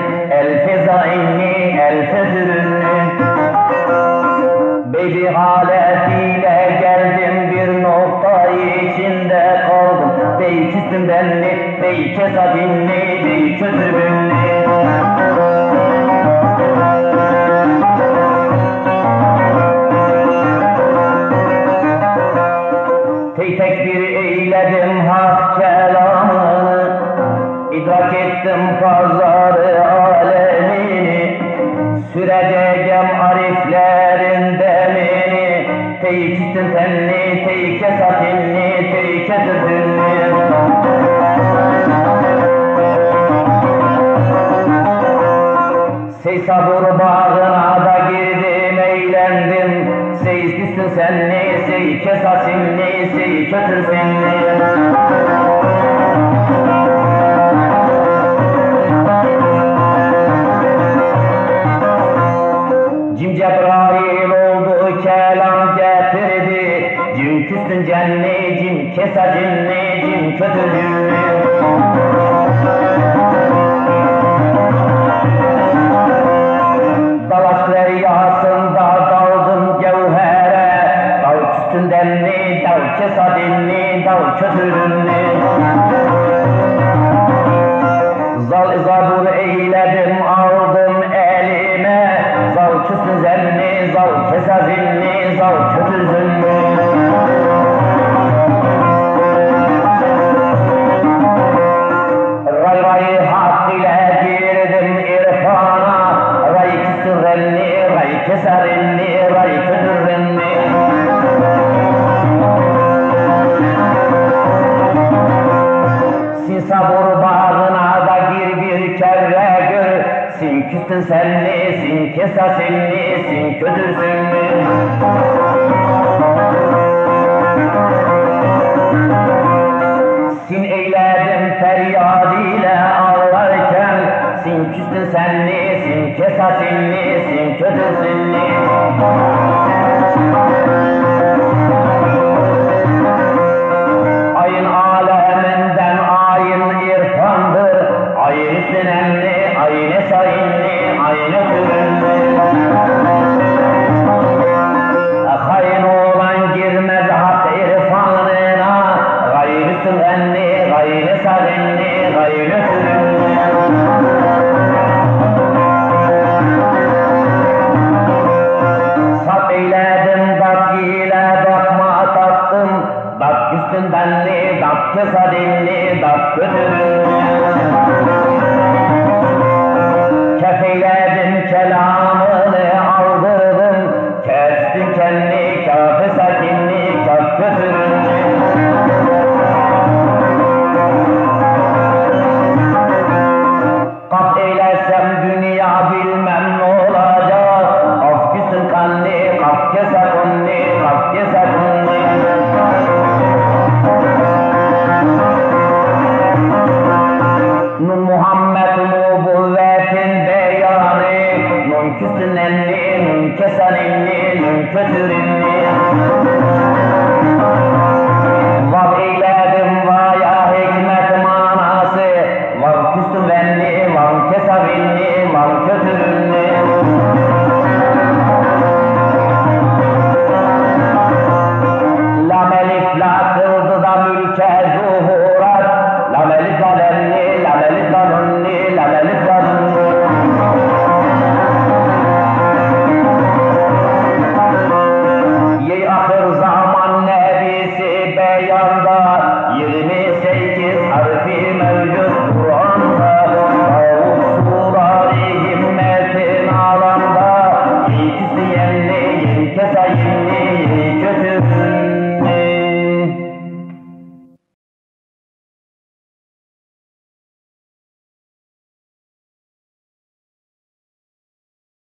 üstünenli, el fezainli, el fezürünlü Beybi haletiyle geldim bir nokta içinde kaldım Bey üstündenli, bey kesadinli, bey kötürbünlü İdrak ettim pazarı alemini Süreceğim ariflerin demini. Teykisin tenli, teyke satinli, teyke düzünlü Sey sabır bağına da girdim eğlendim. Seyislisin senli, sey kesasinli, sey kötürsinli Cim Cebrail oldu kelam getirdi. Cim küstün cenni, cim kesa cinni, cim kötü cinni Dalaş deryasında daldım gevhere. Dal üstündenli, dal kesadinli, dal kötürünlü Zal zabur eyledim aldım Sin küstün senli, sin kesasinli, sin kötüsünlü Sin eyledim feryad ile ağlarken Sin küstün senli, sin kesasinli, sin Kısa dilli dattırır